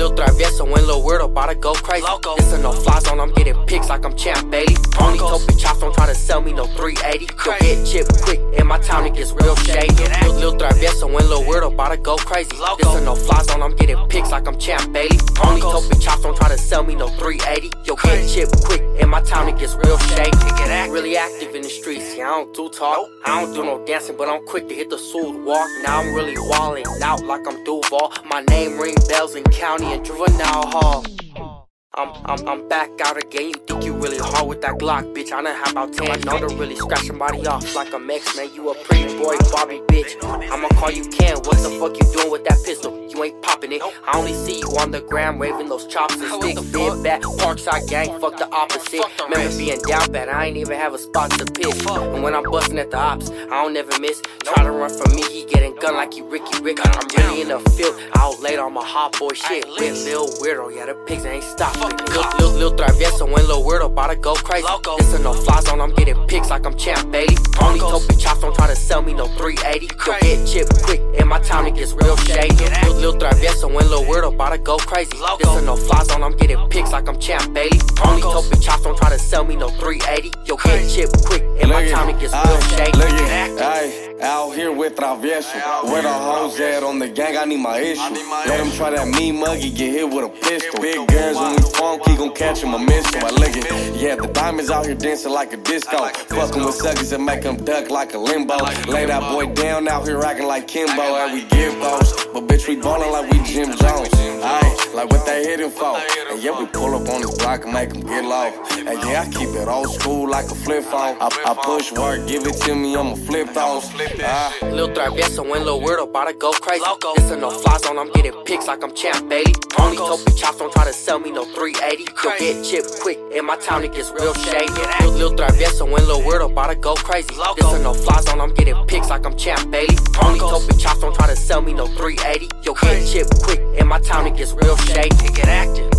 so when Lil Weird about to go crazy. Loco. This ain't no fly zone, I'm getting picks like I'm Champ Bailey. Only token chops, don't try to sell me no 380. Go Crazy. get chipped quick, and my time it gets real shady. Get Lil, Lil Travieso when Lil Weird about to go crazy. Loco. This ain't no fly zone, I'm getting picks like I'm Champ Bailey. Only token chops, don't try to sell me no 380. Yo, get chipped quick, and my time it gets real shady. get. Really active in the streets, yeah, I don't do talk. Nope. I don't do no dancing, but I'm quick to hit the smooth walk. Now I'm really walling out like I'm Duval. My name ring bells in county and juvenile hall. I'm, I'm, I'm back out again. You think you really hard with that Glock, bitch? I done have about 10. I Know to really scratch somebody off like a Mex, man. You a pretty boy, Bobby, bitch. I'ma call you Ken. What the fuck you doing with that pistol? You ain't popping it. I only see you on the ground waving those chops and sticks. Big back, Parkside gang, fuck the opposite. Remember being down bad, I ain't even have a spot to piss. And when I'm busting at the ops, I don't never miss. Try to run from me, he getting gun like he Ricky Rick. I'm really in the field, out late on my hot boy shit. With. Lil Weirdo, yeah, the pigs ain't stopping. Lil. Lil, Lil Travieso when Lil Weirdo about to go crazy. This ain't no fly zone, I'm getting picks like I'm Champ Bailey. Only token chops, don't try to sell me no 380. Go Crazy. get chipped quick, and my time it gets real shady. Get Lil, Lil Travieso when Lil Weirdo about to go crazy. Loco. This ain't no fly zone, I'm getting picks like I'm Champ Bailey. Only Broncos. token chops, don't try to sell me no 380. Yo, get Crazy. chipped quick, and my Look time at- it gets aye, real shady. Look Get at, active. out here with Travieso. Where the hoes at on the gang, I need my issue. need my Let him try that mean muggy, get hit with a pistol. Big guns when we funky, gon' catch him a missile. I look at, yeah, the diamonds out here dancing like a disco. like Fucking with suckers and make them duck like a limbo. Lay that boy down out here acting like Kimbo. Acting And we give Kimbo. But bitch, we ballin' like we Jim Jones. Aye, like what they hitting for. They hitting yeah, we pull up on this block and make them get low. And yeah, I keep it old school like a flip phone. I, I push work, give it to me, I'ma flip those. flip that Ah. shit. Lil Travieso when Lil Weirdo about to go crazy. Loco. This ain't no fly zone, I'm getting picks like I'm Champ Bailey. Only Broncos. token chops, don't try to sell me no 380. Go Crazy. get chipped quick, and my time it gets real shady. Get Lil, active. Lil Travieso when Lil Weirdo about to go crazy. Loco. This ain't no fly zone, I'm getting picks like I'm Champ Bailey. Only Broncos. token chops, don't try to sell me no 380. Yo, get Crazy. chipped quick, and my time it gets real shady. Get active.